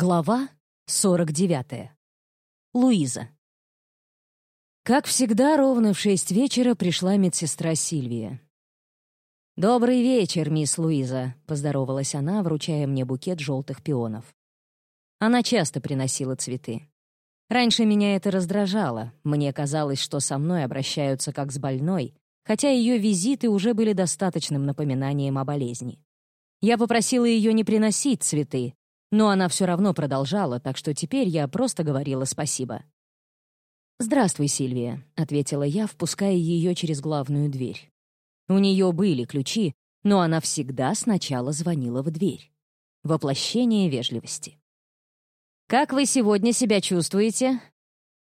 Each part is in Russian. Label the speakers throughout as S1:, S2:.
S1: Глава 49. Луиза. Как всегда, ровно в шесть вечера пришла медсестра Сильвия. «Добрый вечер, мисс Луиза», — поздоровалась она, вручая мне букет желтых пионов. Она часто приносила цветы. Раньше меня это раздражало, мне казалось, что со мной обращаются как с больной, хотя ее визиты уже были достаточным напоминанием о болезни. Я попросила ее не приносить цветы, но она все равно продолжала, так что теперь я просто говорила спасибо. «Здравствуй, Сильвия», — ответила я, впуская ее через главную дверь. У нее были ключи, но она всегда сначала звонила в дверь. Воплощение вежливости. «Как вы сегодня себя чувствуете?»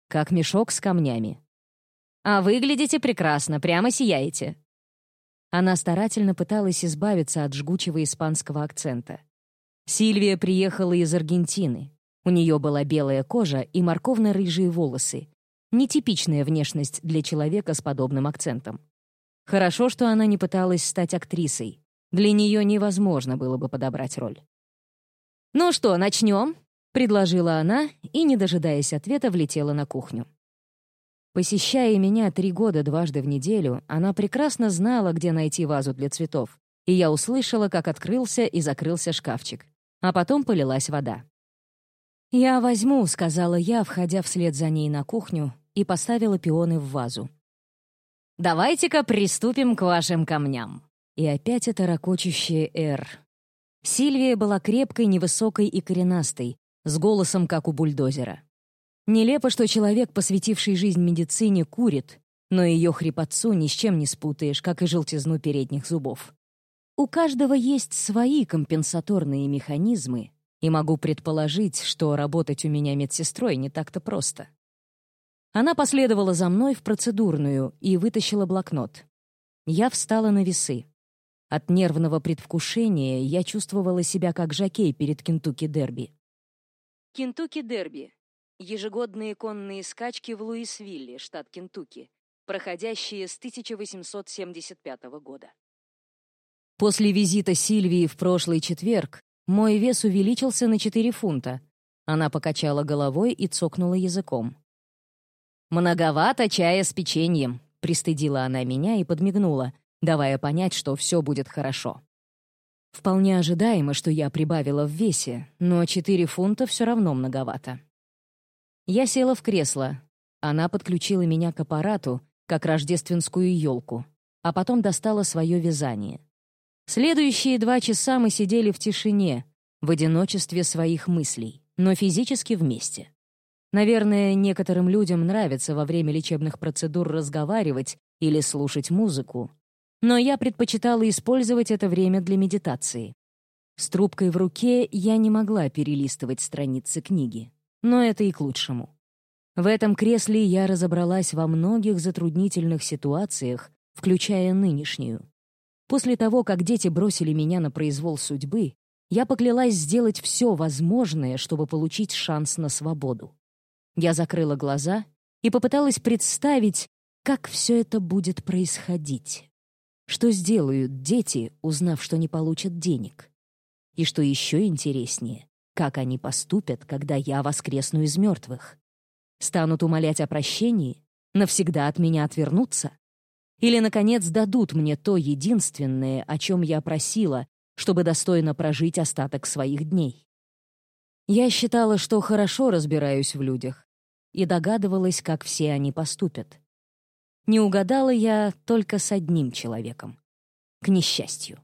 S1: «Как мешок с камнями». «А выглядите прекрасно, прямо сияете». Она старательно пыталась избавиться от жгучего испанского акцента. Сильвия приехала из Аргентины. У нее была белая кожа и морковно-рыжие волосы. Нетипичная внешность для человека с подобным акцентом. Хорошо, что она не пыталась стать актрисой. Для нее невозможно было бы подобрать роль. «Ну что, начнем?» — предложила она и, не дожидаясь ответа, влетела на кухню. Посещая меня три года дважды в неделю, она прекрасно знала, где найти вазу для цветов, и я услышала, как открылся и закрылся шкафчик а потом полилась вода. «Я возьму», — сказала я, входя вслед за ней на кухню, и поставила пионы в вазу. «Давайте-ка приступим к вашим камням». И опять это ракочущее «Р». Сильвия была крепкой, невысокой и коренастой, с голосом, как у бульдозера. Нелепо, что человек, посвятивший жизнь медицине, курит, но ее хрипотцу ни с чем не спутаешь, как и желтизну передних зубов. У каждого есть свои компенсаторные механизмы, и могу предположить, что работать у меня медсестрой не так-то просто. Она последовала за мной в процедурную и вытащила блокнот. Я встала на весы. От нервного предвкушения я чувствовала себя как жокей перед Кентукки-дерби. Кентукки-дерби — ежегодные конные скачки в Луисвилле, штат Кентукки, проходящие с 1875 года. После визита Сильвии в прошлый четверг мой вес увеличился на 4 фунта. Она покачала головой и цокнула языком. «Многовато чая с печеньем», — пристыдила она меня и подмигнула, давая понять, что все будет хорошо. Вполне ожидаемо, что я прибавила в весе, но 4 фунта все равно многовато. Я села в кресло. Она подключила меня к аппарату, как рождественскую елку, а потом достала свое вязание. Следующие два часа мы сидели в тишине, в одиночестве своих мыслей, но физически вместе. Наверное, некоторым людям нравится во время лечебных процедур разговаривать или слушать музыку, но я предпочитала использовать это время для медитации. С трубкой в руке я не могла перелистывать страницы книги, но это и к лучшему. В этом кресле я разобралась во многих затруднительных ситуациях, включая нынешнюю. После того, как дети бросили меня на произвол судьбы, я поклялась сделать все возможное, чтобы получить шанс на свободу. Я закрыла глаза и попыталась представить, как все это будет происходить. Что сделают дети, узнав, что не получат денег? И что еще интереснее, как они поступят, когда я воскресну из мертвых? Станут умолять о прощении? Навсегда от меня отвернуться? Или, наконец, дадут мне то единственное, о чем я просила, чтобы достойно прожить остаток своих дней. Я считала, что хорошо разбираюсь в людях, и догадывалась, как все они поступят. Не угадала я только с одним человеком. К несчастью.